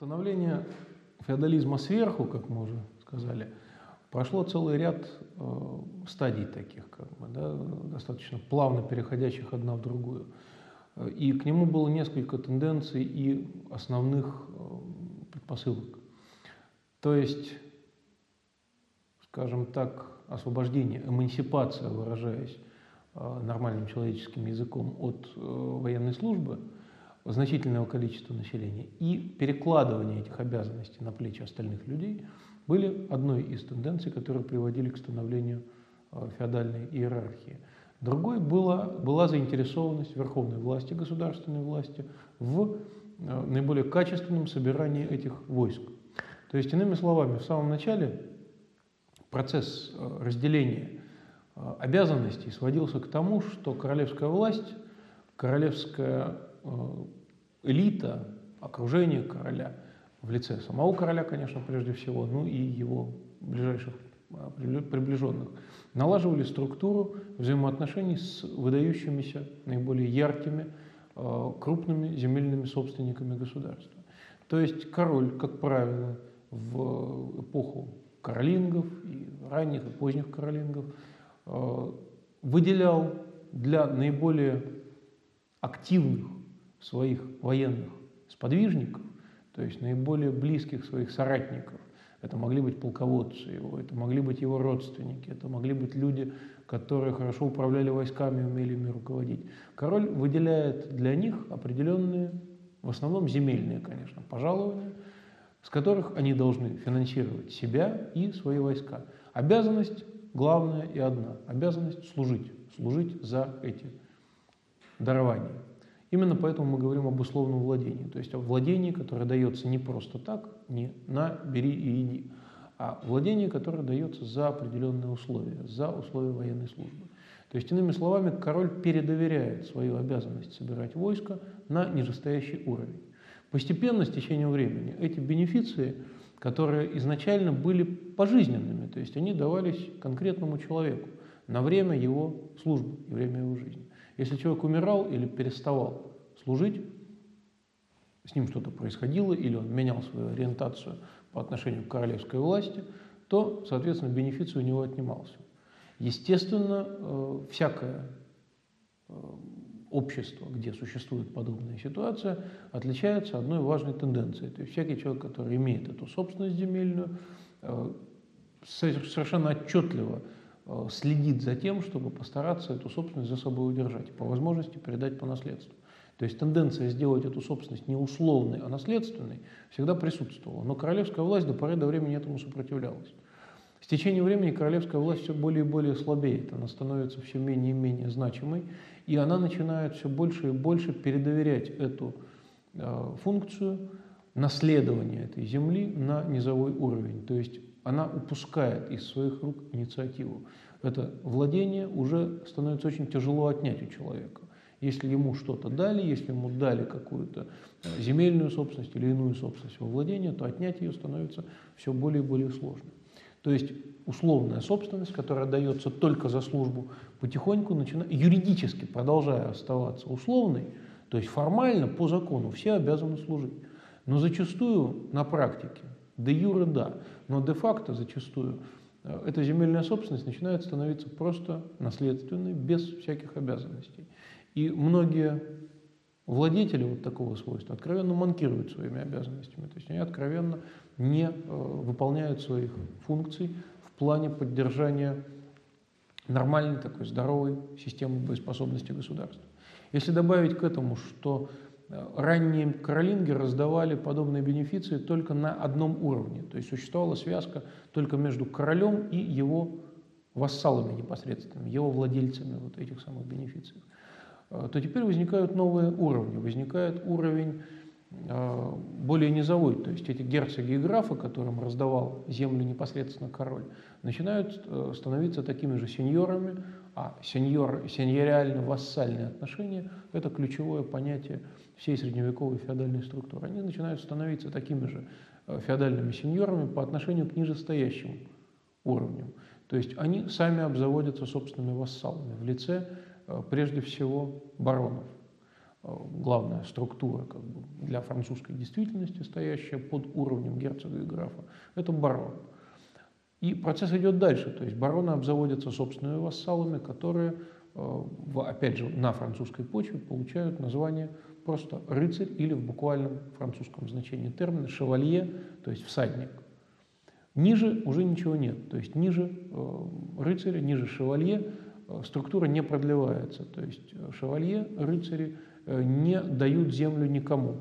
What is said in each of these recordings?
становления феодализма сверху, как мы уже сказали, прошло целый ряд э, стадий таких, как бы, да, достаточно плавно переходящих одна в другую. И к нему было несколько тенденций и основных э, предпосылок. То есть, скажем так, освобождение, эмансипация, выражаясь э, нормальным человеческим языком, от э, военной службы – значительного количества населения и перекладывание этих обязанностей на плечи остальных людей были одной из тенденций, которые приводили к становлению э, феодальной иерархии. Другой была, была заинтересованность верховной власти, государственной власти в э, наиболее качественном собирании этих войск. То есть, иными словами, в самом начале процесс э, разделения обязанностей сводился к тому, что королевская власть, королевская элита, окружение короля, в лице самого короля, конечно, прежде всего, ну и его ближайших э, приближенных, налаживали структуру взаимоотношений с выдающимися, наиболее яркими, э, крупными земельными собственниками государства. То есть король, как правило, в эпоху каролингов и ранних и поздних каролингов выделял для наиболее активных своих военных сподвижников, то есть наиболее близких своих соратников. Это могли быть полководцы его, это могли быть его родственники, это могли быть люди, которые хорошо управляли войсками, умели ими руководить. Король выделяет для них определенные, в основном земельные, конечно, пожалования, с которых они должны финансировать себя и свои войска. Обязанность главная и одна – обязанность служить, служить за эти дарования. Именно поэтому мы говорим об условном владении, то есть о владении, которое дается не просто так, не на, бери и иди, а владение, которое дается за определенные условия, за условия военной службы. То есть, иными словами, король передоверяет свою обязанность собирать войско на нижестоящий уровень. Постепенно, с течением времени, эти бенефиции, которые изначально были пожизненными, то есть они давались конкретному человеку на время его службы и время его жизни. Если человек умирал или переставал служить, с ним что-то происходило, или он менял свою ориентацию по отношению к королевской власти, то, соответственно, бенефиций у него отнимался. Естественно, э, всякое э, общество, где существует подобная ситуация, отличается одной важной тенденцией. То есть всякий человек, который имеет эту собственность земельную, э, совершенно отчетливо следит за тем, чтобы постараться эту собственность за собой удержать по возможности передать по наследству. То есть тенденция сделать эту собственность не условной, а наследственной всегда присутствовала. Но королевская власть до поры до времени этому сопротивлялась. С течением времени королевская власть все более и более слабеет, она становится все менее и менее значимой, и она начинает все больше и больше передоверять эту э, функцию наследования этой земли на низовой уровень. То есть она упускает из своих рук инициативу. Это владение уже становится очень тяжело отнять у человека. Если ему что-то дали, если ему дали какую-то э, земельную собственность или иную собственность во владение, то отнять ее становится все более и более сложно. То есть условная собственность, которая дается только за службу, потихоньку начинает, юридически продолжая оставаться условной, то есть формально, по закону, все обязаны служить. Но зачастую на практике Де юре – да, но де-факто зачастую э, эта земельная собственность начинает становиться просто наследственной, без всяких обязанностей. И многие владетели вот такого свойства откровенно манкируют своими обязанностями, то есть они откровенно не э, выполняют своих функций в плане поддержания нормальной такой здоровой системы боеспособности государства. Если добавить к этому, что ранние каролинги раздавали подобные бенефиции только на одном уровне. То есть существовала связка только между королем и его вассалами непосредственными, его владельцами вот этих самых бенефиций. Э, то теперь возникают новые уровни. Возникает уровень э, более низовой, то есть эти герцоги и графы, которым раздавал землю непосредственно король, начинают э, становиться такими же сеньорами, а сеньор, сеньориально-вассальные отношения – это ключевое понятие всей средневековой феодальной структуры. Они начинают становиться такими же э, феодальными сеньорами по отношению к нижестоящим уровням. То есть они сами обзаводятся собственными вассалами в лице, э, прежде всего, баронов. главная структура как бы, для французской действительности, стоящая под уровнем герцога и графа, это барон. И процесс идет дальше, то есть бароны обзаводятся собственными вассалами, которые, опять же, на французской почве получают название просто рыцарь или в буквальном французском значении термина шевалье, то есть всадник. Ниже уже ничего нет, то есть ниже рыцаря, ниже шевалье структура не продлевается, то есть шевалье, рыцари – Э, не дают землю никому.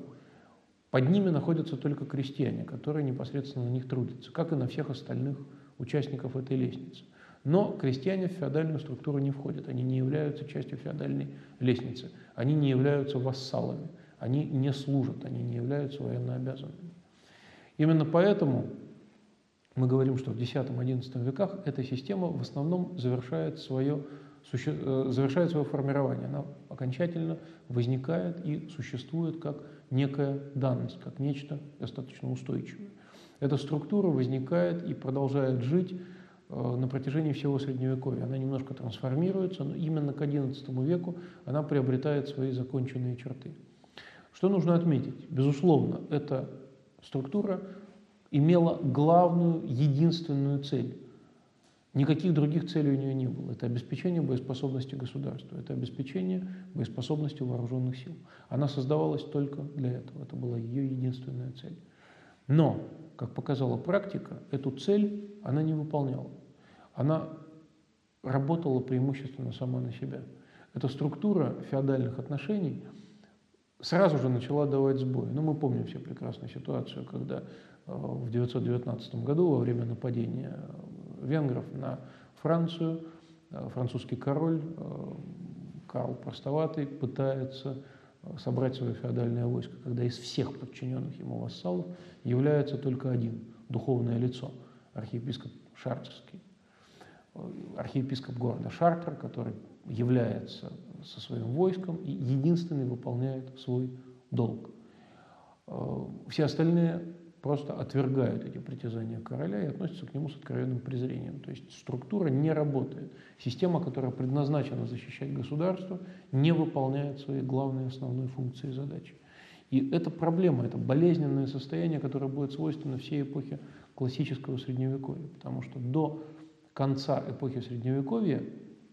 Под ними находятся только крестьяне, которые непосредственно на них трудятся, как и на всех остальных участников этой лестницы. Но крестьяне в феодальную структуру не входят, они не являются частью феодальной лестницы, они не являются вассалами, они не служат, они не являются военнообязанными. Именно поэтому мы говорим, что в X-XI веках эта система в основном завершает свое Э, завершает свое формирование, она окончательно возникает и существует как некая данность, как нечто достаточно устойчивое. Эта структура возникает и продолжает жить э, на протяжении всего Средневековья. Она немножко трансформируется, но именно к XI веку она приобретает свои законченные черты. Что нужно отметить? Безусловно, эта структура имела главную, единственную цель – Никаких других целей у нее не было. Это обеспечение боеспособности государства, это обеспечение боеспособности вооруженных сил. Она создавалась только для этого. Это была ее единственная цель. Но, как показала практика, эту цель она не выполняла. Она работала преимущественно сама на себя. Эта структура феодальных отношений сразу же начала давать сбой. Ну, мы помним все прекрасную ситуацию, когда э, в 919 году во время нападения венгров на Францию. Э, французский король э, Карл Простоватый пытается собрать свое феодальное войско, когда из всех подчиненных ему вассалов является только один духовное лицо, архиепископ Шартерский, архиепископ города Шартер, который является со своим войском и единственный выполняет свой долг. Все остальные просто отвергают эти притязания короля и относятся к нему с откровенным презрением. То есть структура не работает. Система, которая предназначена защищать государство, не выполняет свои главные основные функции и задачи. И это проблема, это болезненное состояние, которое будет свойственно всей эпохе классического Средневековья. Потому что до конца эпохи Средневековья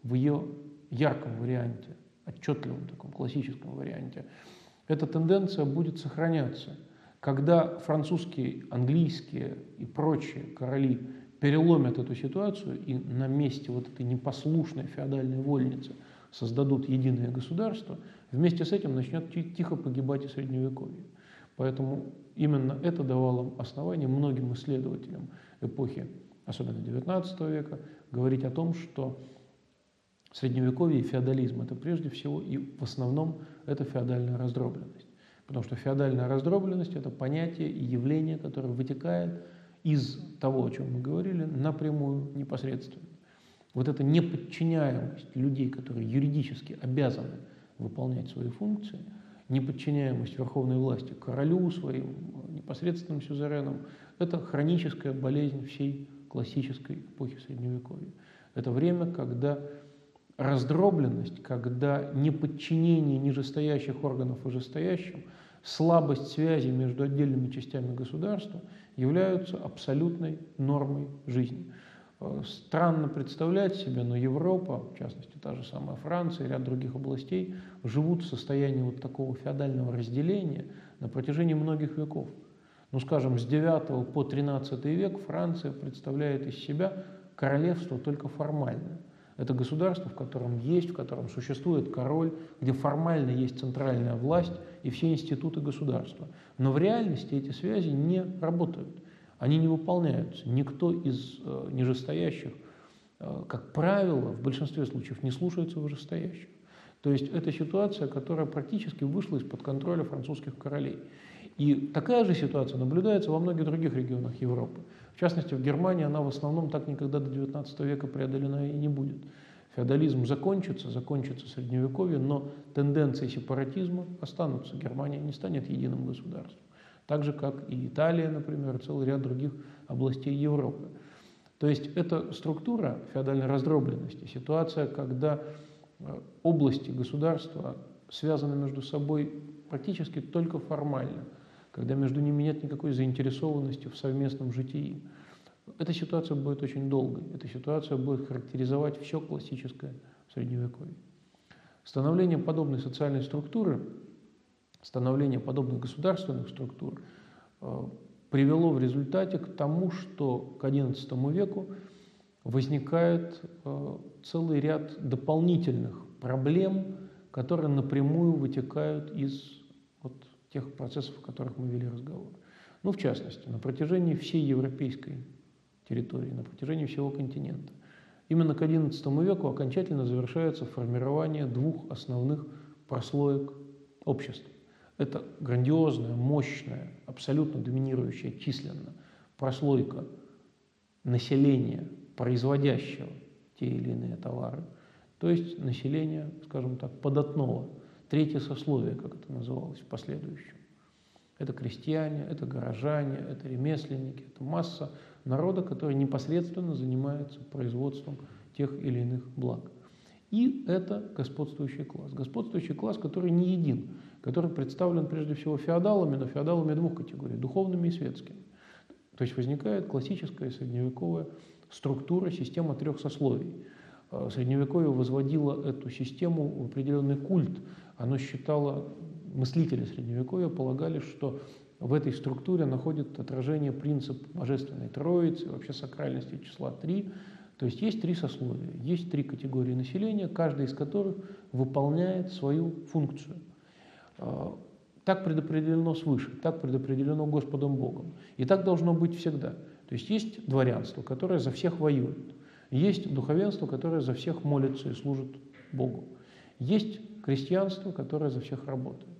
в ее ярком варианте, отчетливом таком классическом варианте, эта тенденция будет сохраняться – когда французские, английские и прочие короли переломят эту ситуацию и на месте вот этой непослушной феодальной вольницы создадут единое государство, вместе с этим начнет тихо погибать и Средневековье. Поэтому именно это давало основание многим исследователям эпохи, особенно XIX века, говорить о том, что Средневековье и феодализм – это прежде всего и в основном это феодальная раздробленность. Потому что феодальная раздробленность – это понятие и явление, которое вытекает из того, о чем мы говорили, напрямую, непосредственно. Вот эта неподчиняемость людей, которые юридически обязаны выполнять свои функции, неподчиняемость верховной власти королю, своим непосредственным сюзеренам, это хроническая болезнь всей классической эпохи Средневековья. Это время, когда раздробленность, когда неподчинение нижестоящих органов вышестоящим, слабость связи между отдельными частями государства являются абсолютной нормой жизни. Э, странно представлять себе, но Европа, в частности та же самая Франция и ряд других областей, живут в состоянии вот такого феодального разделения на протяжении многих веков. Ну, скажем, с 9 по 13 век Франция представляет из себя королевство только формальное. Это государство, в котором есть, в котором существует король, где формально есть центральная власть и все институты государства. Но в реальности эти связи не работают, они не выполняются. Никто из э, нижестоящих, э, как правило, в большинстве случаев не слушается вышестоящих. То есть это ситуация, которая практически вышла из-под контроля французских королей. И такая же ситуация наблюдается во многих других регионах Европы. В частности, в Германии она в основном так никогда до XIX века преодолена и не будет. Феодализм закончится, закончится средневековье, но тенденции сепаратизма останутся. Германия не станет единым государством. Так же, как и Италия, например, целый ряд других областей Европы. То есть это структура феодальной раздробленности, ситуация, когда э, области государства связаны между собой практически только формально, когда между ними нет никакой заинтересованности в совместном житии. Эта ситуация будет очень долгой, эта ситуация будет характеризовать все классическое Средневековье. Становление подобной социальной структуры, становление подобных государственных структур э, привело в результате к тому, что к XI веку возникает э, целый ряд дополнительных проблем, которые напрямую вытекают из тех процессов, о которых мы вели разговор. Ну, в частности, на протяжении всей европейской территории, на протяжении всего континента. Именно к XI веку окончательно завершается формирование двух основных прослоек общества. Это грандиозная, мощная, абсолютно доминирующая численно прослойка населения, производящего те или иные товары, то есть население, скажем так, податного, третье сословие, как это называлось в последующем. Это крестьяне, это горожане, это ремесленники, это масса народа, который непосредственно занимается производством тех или иных благ. И это господствующий класс. Господствующий класс, который не един, который представлен прежде всего феодалами, но феодалами двух категорий – духовными и светскими. То есть возникает классическая средневековая структура, система трех сословий. Э, Средневековье возводило эту систему в определенный культ. Оно считало, мыслители Средневековья полагали, что в этой структуре находит отражение принцип Божественной Троицы, вообще сакральности числа три. То есть есть три сословия, есть три категории населения, каждая из которых выполняет свою функцию. Э, так предопределено свыше, так предопределено Господом Богом. И так должно быть всегда. То есть есть дворянство, которое за всех воюет. Есть духовенство, которое за всех молится и служит Богу. Есть крестьянство, которое за всех работает.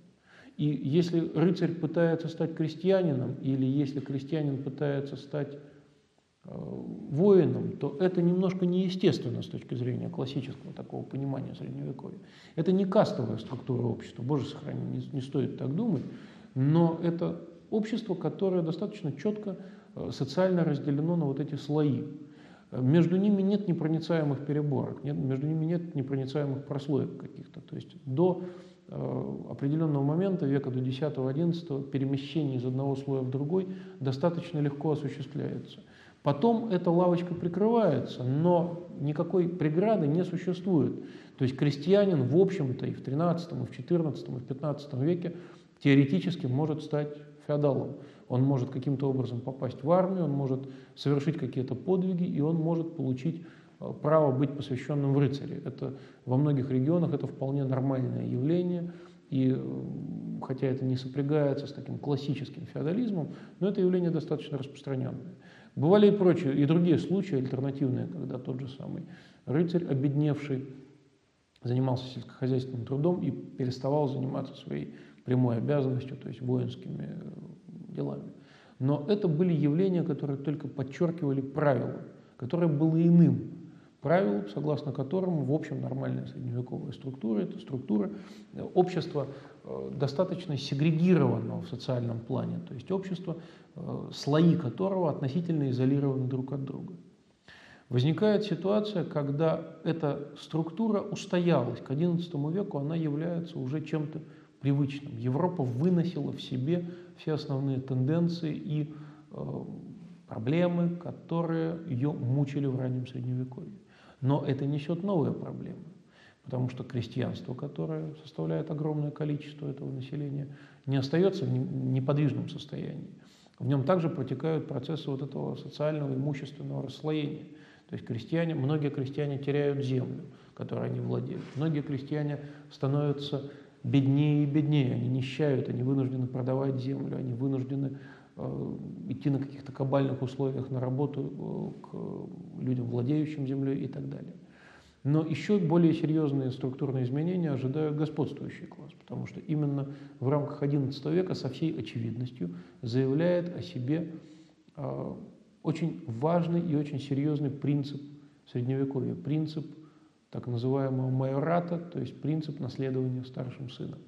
И если рыцарь пытается стать крестьянином, или если крестьянин пытается стать э, воином, то это немножко неестественно с точки зрения классического такого понимания Средневековья. Это не кастовая структура общества, боже сохрани, не, не стоит так думать, но это общество, которое достаточно четко Э, социально разделено на вот эти слои. Между ними нет непроницаемых переборок, нет, между ними нет непроницаемых прослоек каких-то. То есть до э, определенного момента, века до 10-11, перемещение из одного слоя в другой достаточно легко осуществляется. Потом эта лавочка прикрывается, но никакой преграды не существует. То есть крестьянин, в общем-то, и в 13, и в 14, и в 15 веке теоретически может стать феодалом. Он может каким-то образом попасть в армию, он может совершить какие-то подвиги, и он может получить э, право быть посвященным в рыцаре. Это во многих регионах это вполне нормальное явление, и э, хотя это не сопрягается с таким классическим феодализмом, но это явление достаточно распространенное. Бывали и прочие, и другие случаи альтернативные, когда тот же самый рыцарь, обедневший, занимался сельскохозяйственным трудом и переставал заниматься своей прямой обязанностью, то есть воинскими э, делами. Но это были явления, которые только подчеркивали правила, которое было иным. Правил, согласно которому, в общем, нормальная средневековая структура – это структура э, общества э, достаточно сегрегированного в социальном плане, то есть общество, э, слои которого относительно изолированы друг от друга. Возникает ситуация, когда эта структура устоялась. К XI веку она является уже чем-то привычным. Европа выносила в себе все основные тенденции и э, проблемы, которые ее мучили в раннем Средневековье. Но это несет новые проблемы, потому что крестьянство, которое составляет огромное количество этого населения, не остается в неподвижном состоянии. В нем также протекают процессы вот этого социального имущественного расслоения. То есть крестьяне, многие крестьяне теряют землю, которой они владеют. Многие крестьяне становятся беднее и беднее, они нищают, они вынуждены продавать землю, они вынуждены э, идти на каких-то кабальных условиях на работу э, к людям, владеющим землей и так далее. Но еще более серьезные структурные изменения ожидают господствующий класс, потому что именно в рамках XI века со всей очевидностью заявляет о себе э, очень важный и очень серьезный принцип Средневековья, принцип так называемого майората, то есть принцип наследования старшим сыном.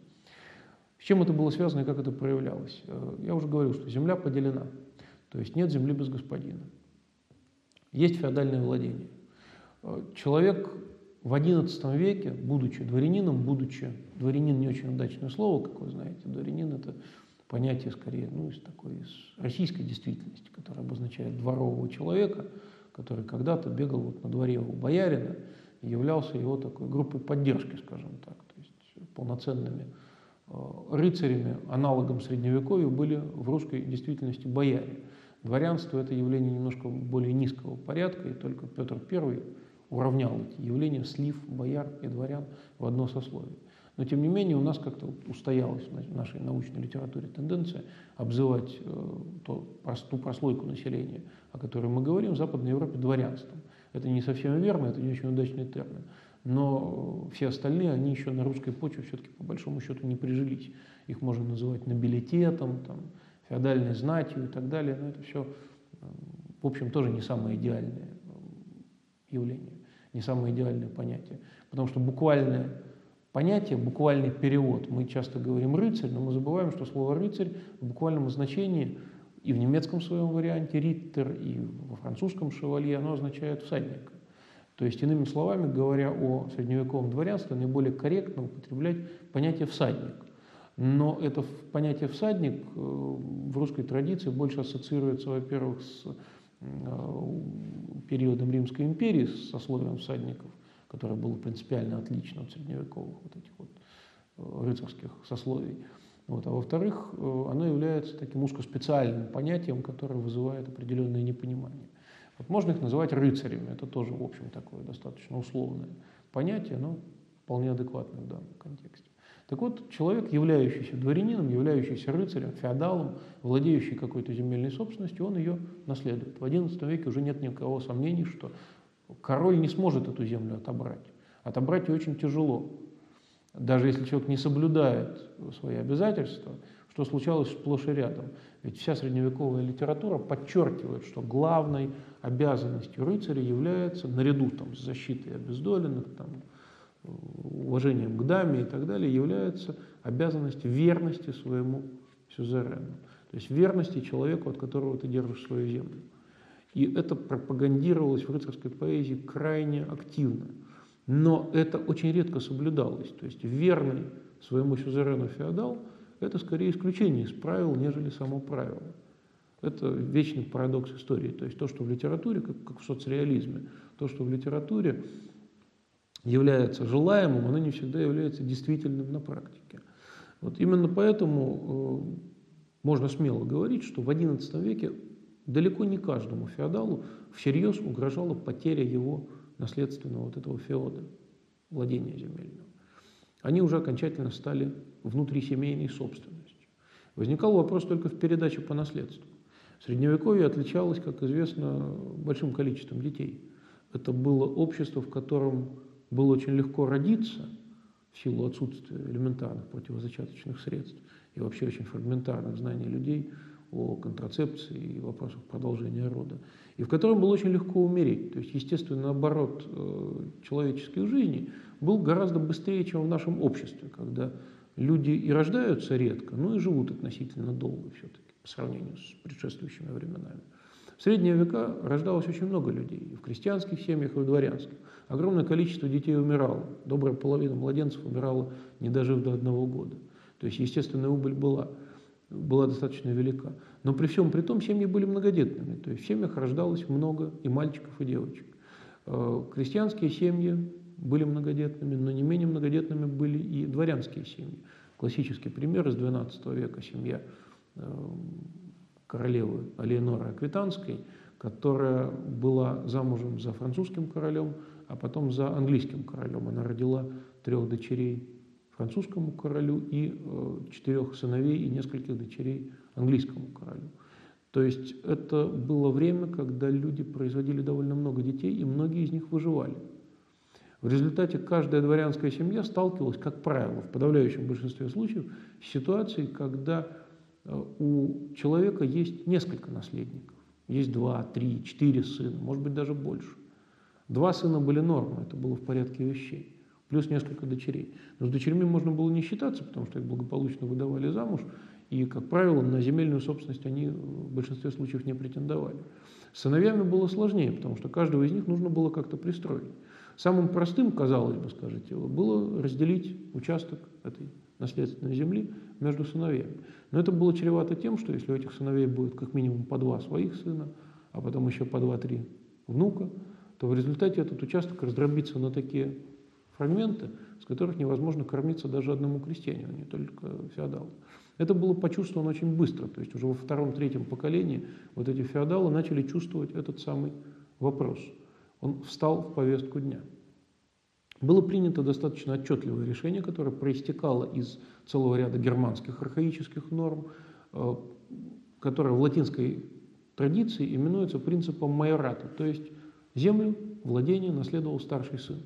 С чем это было связано и как это проявлялось? Э, я уже говорил, что земля поделена, то есть нет земли без господина. Есть феодальное владение. Э, человек в XI веке, будучи дворянином, будучи, дворянин не очень удачное слово, как вы знаете, дворянин это понятие скорее, ну, из такой, из российской действительности, которое обозначает дворового человека, который когда-то бегал вот на дворе у боярина являлся его такой группой поддержки, скажем так, то есть полноценными э, рыцарями, аналогом средневековья были в русской действительности бояре. Дворянство – это явление немножко более низкого порядка, и только Петр I уравнял эти явления, слив бояр и дворян в одно сословие. Но тем не менее у нас как-то устоялась в нашей научной литературе тенденция обзывать э, ту прослойку населения, о которой мы говорим, в Западной Европе дворянством. Это не совсем верно, это не очень удачный термин. Но все остальные, они еще на русской почве все-таки по большому счету не прижились. Их можно называть нобилитетом, там, феодальной знатью и так далее. Но это все, в общем, тоже не самое идеальное явление, не самое идеальное понятие. Потому что буквальное понятие, буквальный перевод. Мы часто говорим «рыцарь», но мы забываем, что слово «рыцарь» в буквальном значении и в немецком своем варианте «риттер», и во французском «шевалье» оно означает «всадник». То есть, иными словами, говоря о средневековом дворянстве, наиболее корректно употреблять понятие «всадник». Но это понятие «всадник» э, в русской традиции больше ассоциируется, во-первых, с э, периодом Римской империи, с сословием всадников, которое было принципиально отлично от средневековых вот этих вот э, рыцарских сословий. Вот. А во-вторых, э, оно является таким узкоспециальным понятием, которое вызывает определенное непонимание. Вот можно их называть рыцарями, это тоже, в общем, такое достаточно условное понятие, но вполне адекватное в данном контексте. Так вот, человек, являющийся дворянином, являющийся рыцарем, феодалом, владеющий какой-то земельной собственностью, он ее наследует. В XI веке уже нет никакого сомнений, что Король не сможет эту землю отобрать. Отобрать ее очень тяжело. Даже если человек не соблюдает свои обязательства, что случалось сплошь и рядом. Ведь вся средневековая литература подчеркивает, что главной обязанностью рыцаря является, наряду там, с защитой обездоленных, там, уважением к даме и так далее, является обязанность верности своему сюзерену. То есть верности человеку, от которого ты держишь свою землю. И это пропагандировалось в рыцарской поэзии крайне активно. Но это очень редко соблюдалось. То есть верный своему сюзерену феодал – это скорее исключение из правил, нежели само правило. Это вечный парадокс истории. То есть то, что в литературе, как, как в соцреализме, то, что в литературе является желаемым, оно не всегда является действительным на практике. Вот именно поэтому э, можно смело говорить, что в XI веке Далеко не каждому феодалу всерьез угрожала потеря его наследственного вот этого феода, владения земельного. Они уже окончательно стали внутрисемейной собственностью. Возникал вопрос только в передаче по наследству. Средневековье отличалось, как известно, большим количеством детей. Это было общество, в котором было очень легко родиться в силу отсутствия элементарных противозачаточных средств и вообще очень фрагментарных знаний людей – о контрацепции и вопросах продолжения рода, и в котором было очень легко умереть. То есть, естественно, оборот э, человеческой жизни был гораздо быстрее, чем в нашем обществе, когда люди и рождаются редко, но и живут относительно долго все-таки по сравнению с предшествующими временами. В средние века рождалось очень много людей, и в крестьянских семьях, и в дворянских. Огромное количество детей умирало, добрая половина младенцев умирала, не дожив до одного года. То есть естественная убыль была была достаточно велика. Но при всем при том семьи были многодетными, то есть в семьях рождалось много и мальчиков, и девочек. Э, крестьянские семьи были многодетными, но не менее многодетными были и дворянские семьи. Классический пример из XII века – семья э, королевы Алиеноры Аквитанской, которая была замужем за французским королем, а потом за английским королем. Она родила трех дочерей французскому королю и э, четырех сыновей и нескольких дочерей английскому королю. То есть это было время, когда люди производили довольно много детей, и многие из них выживали. В результате каждая дворянская семья сталкивалась, как правило, в подавляющем большинстве случаев, с ситуацией, когда э, у человека есть несколько наследников. Есть два, три, четыре сына, может быть, даже больше. Два сына были нормой, это было в порядке вещей плюс несколько дочерей. Но с дочерьми можно было не считаться, потому что их благополучно выдавали замуж, И, как правило, на земельную собственность они в большинстве случаев не претендовали. С сыновьями было сложнее, потому что каждого из них нужно было как-то пристроить. Самым простым, казалось бы, скажите, было разделить участок этой наследственной земли между сыновьями. Но это было чревато тем, что если у этих сыновей будет как минимум по два своих сына, а потом еще по два-три внука, то в результате этот участок раздробится на такие фрагменты, с которых невозможно кормиться даже одному крестьянину, не только феодалу. Это было почувствовано очень быстро, то есть уже во втором-третьем поколении вот эти феодалы начали чувствовать этот самый вопрос. Он встал в повестку дня. Было принято достаточно отчетливое решение, которое проистекало из целого ряда германских архаических норм, э, которое в латинской традиции именуется принципом майората, то есть землю, владение наследовал старший сын.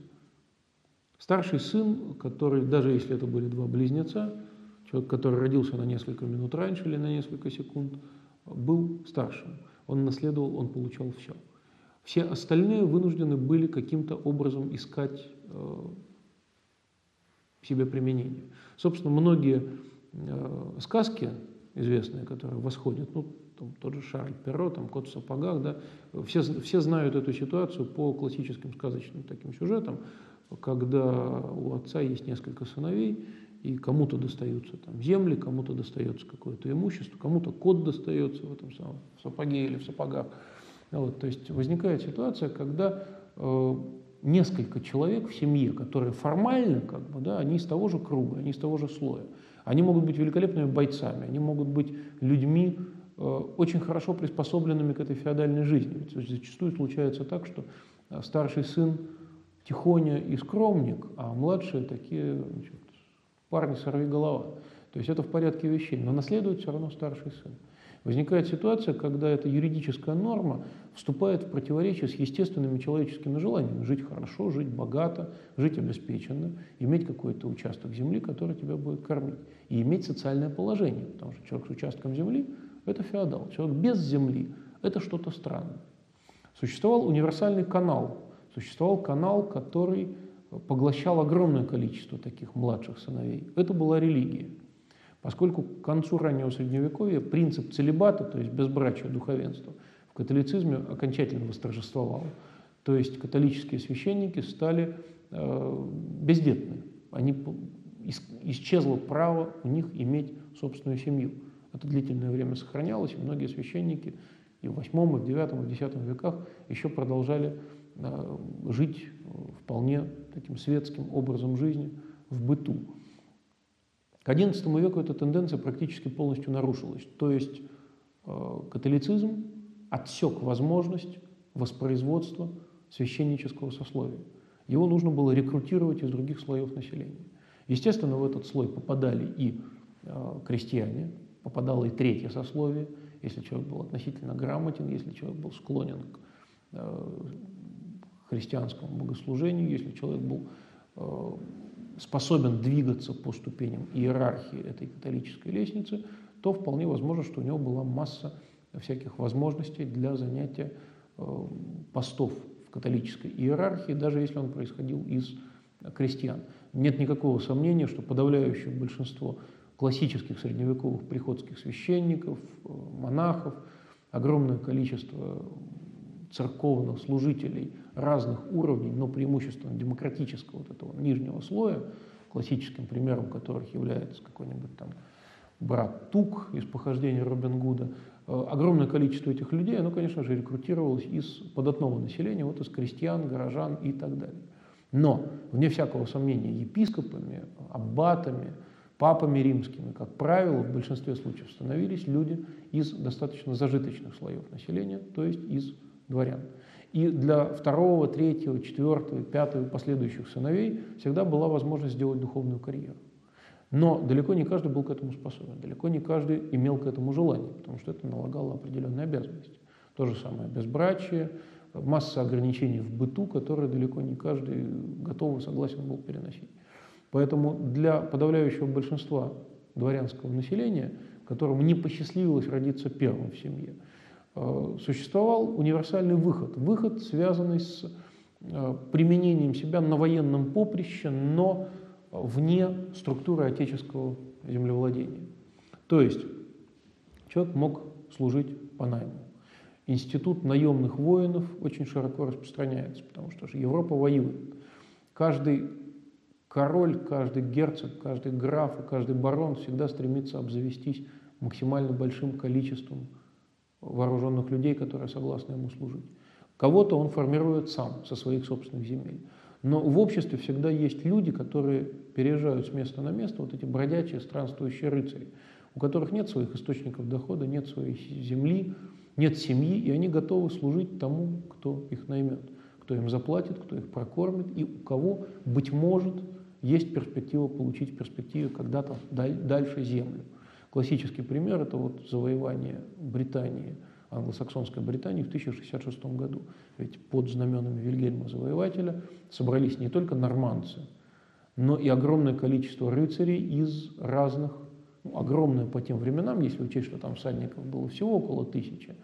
Старший сын, который, даже если это были два близнеца, человек, который родился на несколько минут раньше или на несколько секунд, был старшим. Он наследовал, он получал все. Все остальные вынуждены были каким-то образом искать э, себе применение. Собственно, многие э, сказки известные, которые восходят, ну, там, тот же Шарль Перро, там, «Кот в сапогах», да, все, все знают эту ситуацию по классическим сказочным таким сюжетам, когда у отца есть несколько сыновей, и кому-то достаются там земли, кому-то достается какое-то имущество, кому-то кот достается в этом самом в сапоге или в сапогах. Вот, то есть возникает ситуация, когда э, несколько человек в семье, которые формально, как бы, да, они из того же круга, они из того же слоя. Они могут быть великолепными бойцами, они могут быть людьми, э, очень хорошо приспособленными к этой феодальной жизни. Ведь зачастую случается так, что э, старший сын тихоня и скромник, а младшие такие значит, парни сорви голова. То есть это в порядке вещей, но наследует все равно старший сын. Возникает ситуация, когда эта юридическая норма вступает в противоречие с естественными человеческими желаниями. Жить хорошо, жить богато, жить обеспеченно, иметь какой-то участок земли, который тебя будет кормить. И иметь социальное положение, потому что человек с участком земли – это феодал. Человек без земли – это что-то странное. Существовал универсальный канал. Существовал канал, который поглощал огромное количество таких младших сыновей. Это была религия. Поскольку к концу раннего Средневековья принцип целебата, то есть безбрачия духовенства, в католицизме окончательно восторжествовал. То есть католические священники стали э, бездетны. Они, исчезло право у них иметь собственную семью. Это длительное время сохранялось, и многие священники и в VIII, и в IX, и в X веках еще продолжали жить вполне таким светским образом жизни в быту. К XI веку эта тенденция практически полностью нарушилась. То есть э, католицизм отсек возможность воспроизводства священнического сословия. Его нужно было рекрутировать из других слоев населения. Естественно, в этот слой попадали и э, крестьяне, попадало и третье сословие, если человек был относительно грамотен, если человек был склонен к э, христианскому богослужению, если человек был э, способен двигаться по ступеням иерархии этой католической лестницы, то вполне возможно, что у него была масса всяких возможностей для занятия э, постов в католической иерархии, даже если он происходил из крестьян. Нет никакого сомнения, что подавляющее большинство классических средневековых приходских священников, э, монахов, огромное количество церковных служителей разных уровней, но преимущественно демократического вот этого нижнего слоя, классическим примером которых является какой-нибудь там брат Тук из похождения Робин Гуда, э, огромное количество этих людей, оно, конечно же, рекрутировалось из податного населения, вот из крестьян, горожан и так далее. Но, вне всякого сомнения, епископами, аббатами, папами римскими, как правило, в большинстве случаев становились люди из достаточно зажиточных слоев населения, то есть из дворян. И для второго, третьего, четвертого, пятого и последующих сыновей всегда была возможность сделать духовную карьеру. Но далеко не каждый был к этому способен, далеко не каждый имел к этому желание, потому что это налагало определенные обязанности. То же самое безбрачие, масса ограничений в быту, которые далеко не каждый готов и согласен был переносить. Поэтому для подавляющего большинства дворянского населения, которому не посчастливилось родиться первым в семье, существовал универсальный выход. Выход, связанный с э, применением себя на военном поприще, но вне структуры отеческого землевладения. То есть человек мог служить по найму. Институт наемных воинов очень широко распространяется, потому что же Европа воюет. Каждый король, каждый герцог, каждый граф и каждый барон всегда стремится обзавестись максимально большим количеством вооруженных людей, которые согласны ему служить. Кого-то он формирует сам со своих собственных земель. Но в обществе всегда есть люди, которые переезжают с места на место, вот эти бродячие, странствующие рыцари, у которых нет своих источников дохода, нет своей земли, нет семьи, и они готовы служить тому, кто их наймет, кто им заплатит, кто их прокормит, и у кого, быть может, есть перспектива получить в перспективе когда-то дальше землю. Классический пример – это вот завоевание Британии, англосаксонской Британии в 1066 году. Ведь под знаменами Вильгельма Завоевателя собрались не только нормандцы, но и огромное количество рыцарей из разных, ну, огромное по тем временам, если учесть, что там всадников было всего около тысячи,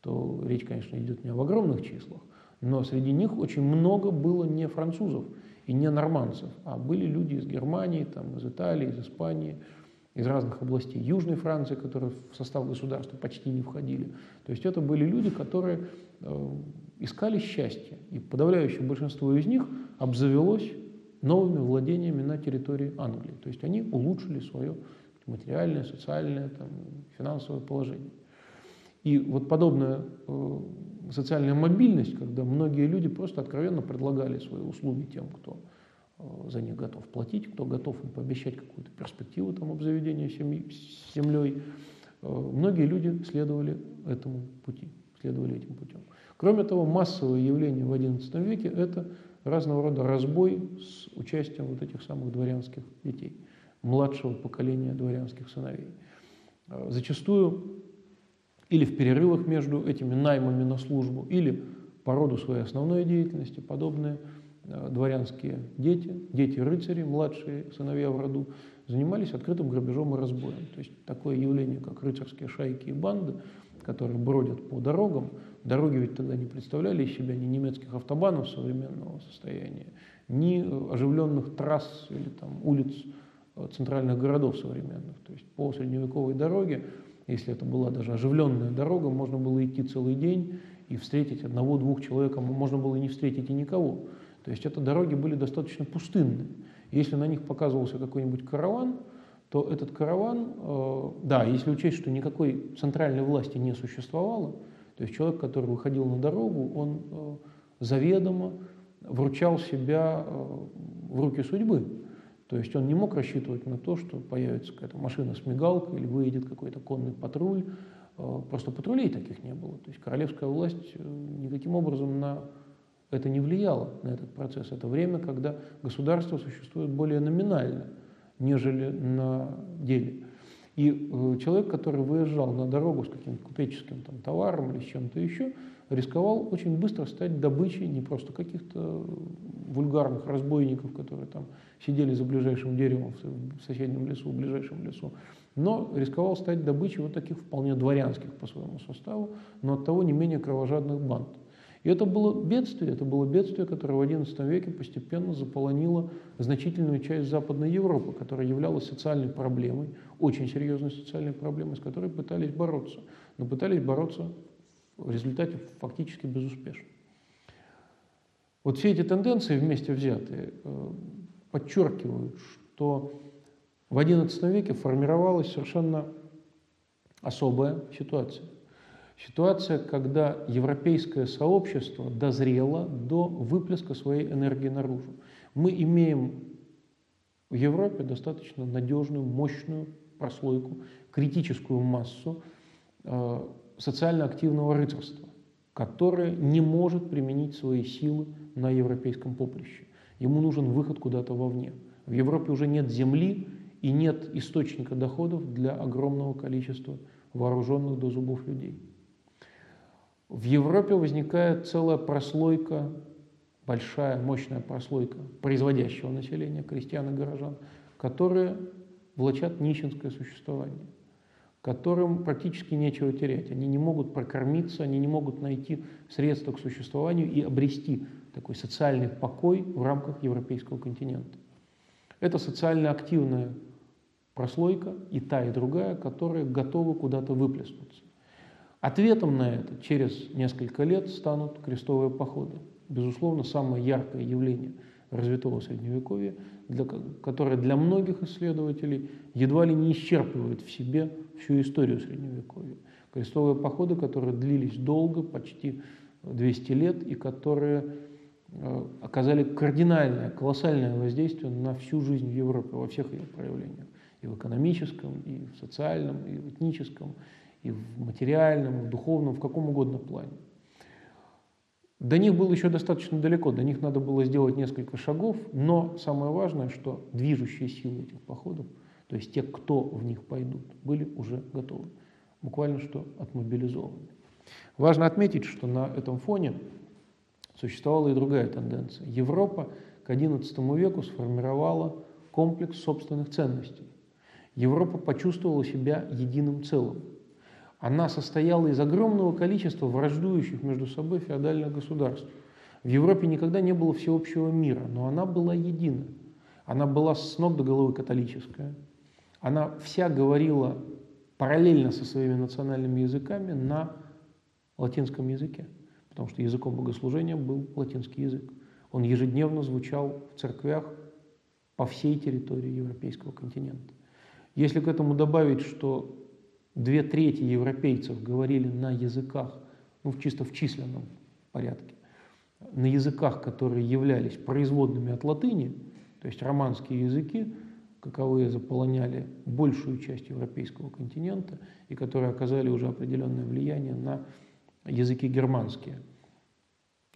то речь, конечно, идет не об огромных числах, но среди них очень много было не французов и не нормандцев, а были люди из Германии, там, из Италии, из Испании, из разных областей Южной Франции, которые в состав государства почти не входили. То есть это были люди, которые э, искали счастье, и подавляющее большинство из них обзавелось новыми владениями на территории Англии. То есть они улучшили свое материальное, социальное, там, финансовое положение. И вот подобная э, социальная мобильность, когда многие люди просто откровенно предлагали свои услуги тем, кто за них готов платить, кто готов им пообещать какую-то перспективу там, обзаведения семьи, землей. Э, многие люди следовали этому пути, следовали этим путем. Кроме того, массовое явление в XI веке – это разного рода разбой с участием вот этих самых дворянских детей, младшего поколения дворянских сыновей. Э, зачастую или в перерывах между этими наймами на службу, или по роду своей основной деятельности подобные – Э, дворянские дети, дети рыцари, младшие сыновья в роду, занимались открытым грабежом и разбоем. То есть такое явление, как рыцарские шайки и банды, которые бродят по дорогам. Дороги ведь тогда не представляли из себя ни немецких автобанов современного состояния, ни оживленных трасс или там, улиц э, центральных городов современных. То есть по средневековой дороге, если это была даже оживленная дорога, можно было идти целый день и встретить одного-двух человек, а можно было не встретить и никого. То есть это дороги были достаточно пустынные. Если на них показывался какой-нибудь караван, то этот караван, э, да, если учесть, что никакой центральной власти не существовало, то есть человек, который выходил на дорогу, он э, заведомо вручал себя э, в руки судьбы. То есть он не мог рассчитывать на то, что появится какая-то машина с мигалкой или выйдет какой-то конный патруль. Э, просто патрулей таких не было. То есть королевская власть э, никаким образом на это не влияло на этот процесс. Это время, когда государство существует более номинально, нежели на деле. И э, человек, который выезжал на дорогу с каким-то купеческим там, товаром или с чем-то еще, рисковал очень быстро стать добычей не просто каких-то вульгарных разбойников, которые там сидели за ближайшим деревом в соседнем лесу, в ближайшем лесу, но рисковал стать добычей вот таких вполне дворянских по своему составу, но от того не менее кровожадных банд. И это было бедствие, это было бедствие, которое в XI веке постепенно заполонило значительную часть Западной Европы, которая являлась социальной проблемой, очень серьезной социальной проблемой, с которой пытались бороться. Но пытались бороться в результате фактически безуспешно. Вот все эти тенденции вместе взятые э, подчеркивают, что в XI веке формировалась совершенно особая ситуация – Ситуация, когда европейское сообщество дозрело до выплеска своей энергии наружу. Мы имеем в Европе достаточно надежную, мощную прослойку, критическую массу э, социально активного рыцарства, которое не может применить свои силы на европейском поприще. Ему нужен выход куда-то вовне. В Европе уже нет земли и нет источника доходов для огромного количества вооруженных до зубов людей. В Европе возникает целая прослойка, большая, мощная прослойка производящего населения, крестьян и горожан, которые влачат нищенское существование, которым практически нечего терять. Они не могут прокормиться, они не могут найти средства к существованию и обрести такой социальный покой в рамках европейского континента. Это социально активная прослойка, и та, и другая, которые готовы куда-то выплеснуться. Ответом на это через несколько лет станут крестовые походы. Безусловно, самое яркое явление развитого Средневековья, для, которое для многих исследователей едва ли не исчерпывает в себе всю историю Средневековья. Крестовые походы, которые длились долго, почти 200 лет, и которые э, оказали кардинальное, колоссальное воздействие на всю жизнь в Европе во всех ее проявлениях. И в экономическом, и в социальном, и в этническом, и в материальном, и в духовном, в каком угодно плане. До них было еще достаточно далеко, до них надо было сделать несколько шагов, но самое важное, что движущие силы этих походов, то есть те, кто в них пойдут, были уже готовы, буквально что отмобилизованы. Важно отметить, что на этом фоне существовала и другая тенденция. Европа к XI веку сформировала комплекс собственных ценностей. Европа почувствовала себя единым целым. Она состояла из огромного количества враждующих между собой феодальных государств. В Европе никогда не было всеобщего мира, но она была едина. Она была с ног до головы католическая. Она вся говорила параллельно со своими национальными языками на латинском языке, потому что языком богослужения был латинский язык. Он ежедневно звучал в церквях по всей территории европейского континента. Если к этому добавить, что две трети европейцев говорили на языках, ну, чисто в численном порядке, на языках, которые являлись производными от латыни, то есть романские языки, каковые заполоняли большую часть европейского континента и которые оказали уже определенное влияние на языки германские.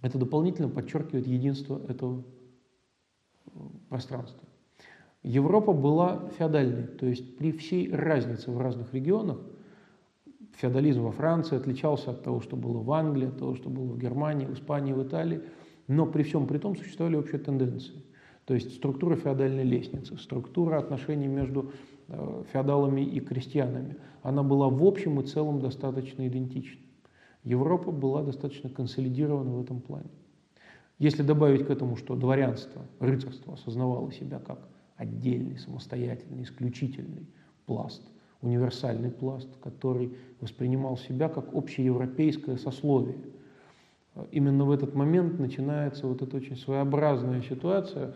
Это дополнительно подчеркивает единство этого пространства. Европа была феодальной, то есть при всей разнице в разных регионах, феодализм во Франции отличался от того, что было в Англии, от того, что было в Германии, в Испании, в Италии, но при всем при том существовали общие тенденции. То есть структура феодальной лестницы, структура отношений между э, феодалами и крестьянами, она была в общем и целом достаточно идентична. Европа была достаточно консолидирована в этом плане. Если добавить к этому, что дворянство, рыцарство осознавало себя как отдельный, самостоятельный, исключительный пласт, универсальный пласт, который воспринимал себя как общеевропейское сословие. Именно в этот момент начинается вот эта очень своеобразная ситуация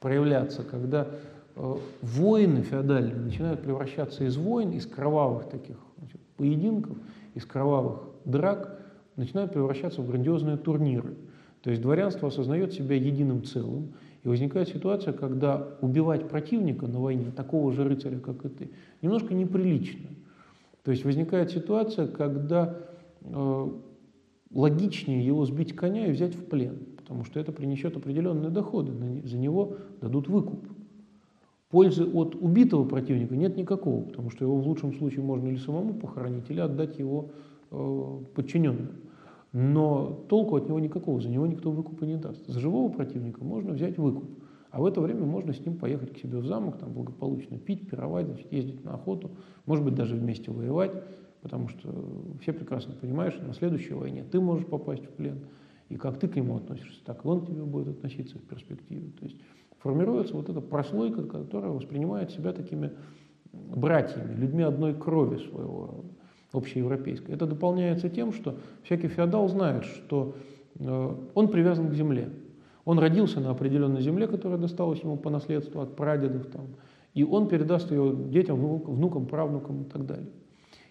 проявляться, когда э, войны феодальные начинают превращаться из войн, из кровавых таких значит, поединков, из кровавых драк, начинают превращаться в грандиозные турниры. То есть дворянство осознает себя единым целым, и возникает ситуация, когда убивать противника на войне, такого же рыцаря, как и ты, немножко неприлично. То есть возникает ситуация, когда э, логичнее его сбить коня и взять в плен, потому что это принесет определенные доходы, за него дадут выкуп. Пользы от убитого противника нет никакого, потому что его в лучшем случае можно или самому похоронить, или отдать его э, подчиненным но толку от него никакого, за него никто выкупа не даст. За живого противника можно взять выкуп, а в это время можно с ним поехать к себе в замок, там благополучно пить, пировать, значит, ездить на охоту, может быть, даже вместе воевать, потому что все прекрасно понимают, что на следующей войне ты можешь попасть в плен, и как ты к нему относишься, так он к тебе будет относиться в перспективе. То есть формируется вот эта прослойка, которая воспринимает себя такими братьями, людьми одной крови своего рода общеевропейской. Это дополняется тем, что всякий феодал знает, что э, он привязан к земле. Он родился на определенной земле, которая досталась ему по наследству от прадедов, там, и он передаст ее детям, внукам, правнукам и так далее.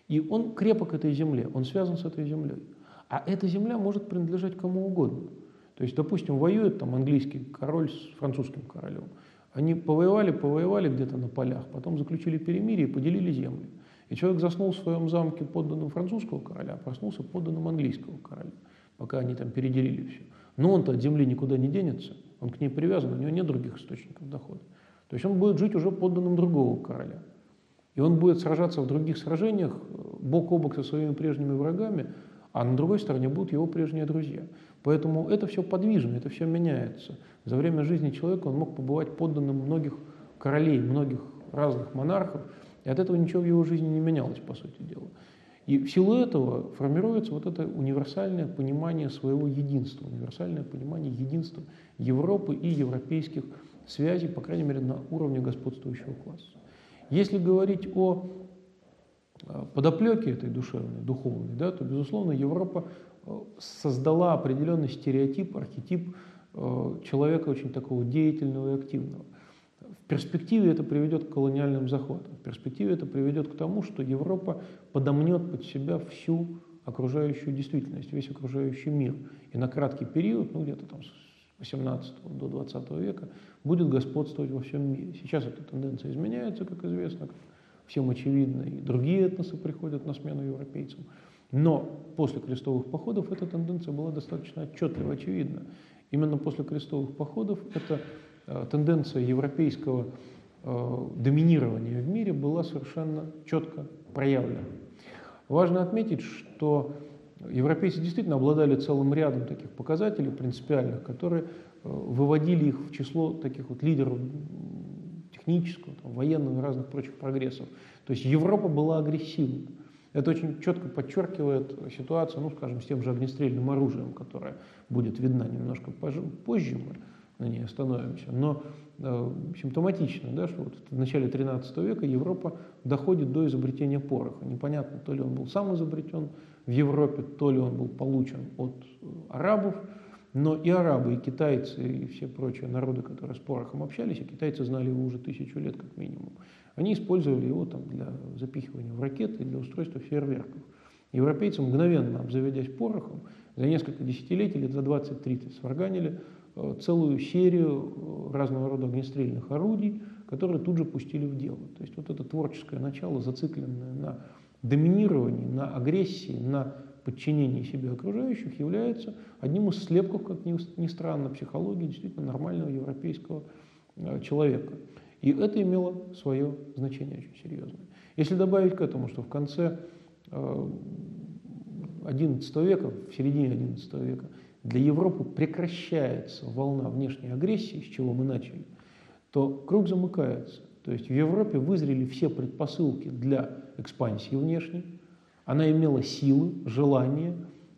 И он крепок этой земле, он связан с этой землей. А эта земля может принадлежать кому угодно. То есть, допустим, воюет там английский король с французским королем. Они повоевали, повоевали где-то на полях, потом заключили перемирие и поделили земли. И человек заснул в своем замке подданным французского короля, а проснулся подданным английского короля, пока они там переделили все. Но он-то от земли никуда не денется, он к ней привязан, у него нет других источников дохода. То есть он будет жить уже подданным другого короля. И он будет сражаться в других сражениях э, бок о бок со своими прежними врагами, а на другой стороне будут его прежние друзья. Поэтому это все подвижно, это все меняется. За время жизни человека он мог побывать подданным многих королей, многих разных монархов, и от этого ничего в его жизни не менялось, по сути дела. И в силу этого формируется вот это универсальное понимание своего единства, универсальное понимание единства Европы и европейских связей, по крайней мере, на уровне господствующего класса. Если говорить о э, подоплеке этой душевной, духовной, да, то, безусловно, Европа э, создала определенный стереотип, архетип э, человека очень такого деятельного и активного. В перспективе это приведет к колониальным захватам. В перспективе это приведет к тому, что Европа подомнет под себя всю окружающую действительность, весь окружающий мир. И на краткий период, ну где-то там с 18 до 20 века, будет господствовать во всем мире. Сейчас эта тенденция изменяется, как известно, как всем очевидно, и другие этносы приходят на смену европейцам. Но после крестовых походов эта тенденция была достаточно отчетливо очевидна. Именно после крестовых походов эта э, тенденция европейского э, доминирования в мире была совершенно четко проявлена. Важно отметить, что европейцы действительно обладали целым рядом таких показателей принципиальных, которые э, выводили их в число таких вот лидеров технического, там, военного и разных прочих прогрессов. То есть Европа была агрессивна. Это очень четко подчеркивает ситуацию, ну, скажем, с тем же огнестрельным оружием, которое будет видна немножко позже, мы на ней остановимся. Но э, симптоматично, да, что вот в начале 13 века Европа доходит до изобретения пороха. Непонятно, то ли он был сам изобретен в Европе, то ли он был получен от э, арабов, но и арабы, и китайцы, и все прочие народы, которые с порохом общались, а китайцы знали его уже тысячу лет как минимум, они использовали его там, для запихивания в ракеты для устройства фейерверков. Европейцы, мгновенно обзаведясь порохом, за несколько десятилетий, лет за 20-30 сварганили целую серию э, разного рода огнестрельных орудий, которые тут же пустили в дело. То есть вот это творческое начало, зацикленное на доминировании, на агрессии, на подчинении себе окружающих, является одним из слепков, как ни странно, психологии действительно нормального европейского э, человека. И это имело свое значение очень серьезное. Если добавить к этому, что в конце XI века, в середине XI века, для Европы прекращается волна внешней агрессии, с чего мы начали, то круг замыкается. То есть в Европе вызрели все предпосылки для экспансии внешней, она имела силы, желание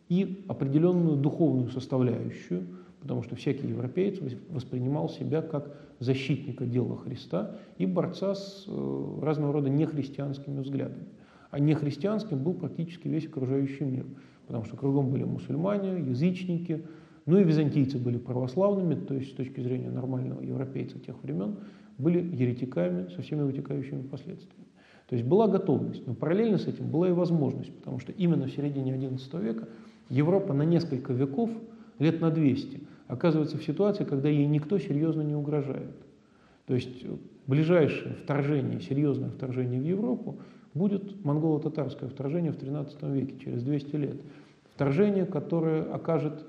и определенную духовную составляющую, потому что всякий европеец воспринимал себя как защитника дела Христа и борца с э, разного рода нехристианскими взглядами. А нехристианским был практически весь окружающий мир потому что кругом были мусульмане, язычники, ну и византийцы были православными, то есть с точки зрения нормального европейца тех времен, были еретиками со всеми вытекающими последствиями. То есть была готовность, но параллельно с этим была и возможность, потому что именно в середине XI века Европа на несколько веков, лет на 200, оказывается в ситуации, когда ей никто серьезно не угрожает. То есть ближайшее вторжение, серьезное вторжение в Европу будет монголо-татарское вторжение в XIII веке, через 200 лет. Вторжение, которое окажет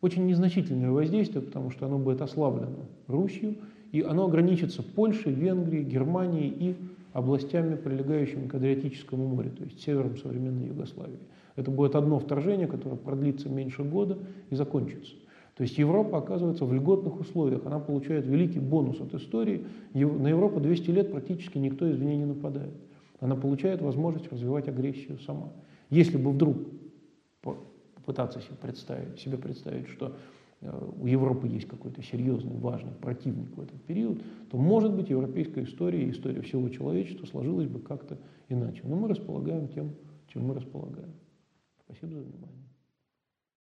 очень незначительное воздействие, потому что оно будет ослаблено Русью, и оно ограничится Польшей, Венгрией, Германией и областями, прилегающими к Адриатическому морю, то есть севером современной Югославии. Это будет одно вторжение, которое продлится меньше года и закончится. То есть Европа оказывается в льготных условиях, она получает великий бонус от истории. На Европу 200 лет практически никто извне не нападает она получает возможность развивать агрессию сама. Если бы вдруг попытаться себе представить, себе представить, что э, у Европы есть какой-то серьезный, важный противник в этот период, то, может быть, европейская история и история всего человечества сложилась бы как-то иначе. Но мы располагаем тем, чем мы располагаем. Спасибо за внимание.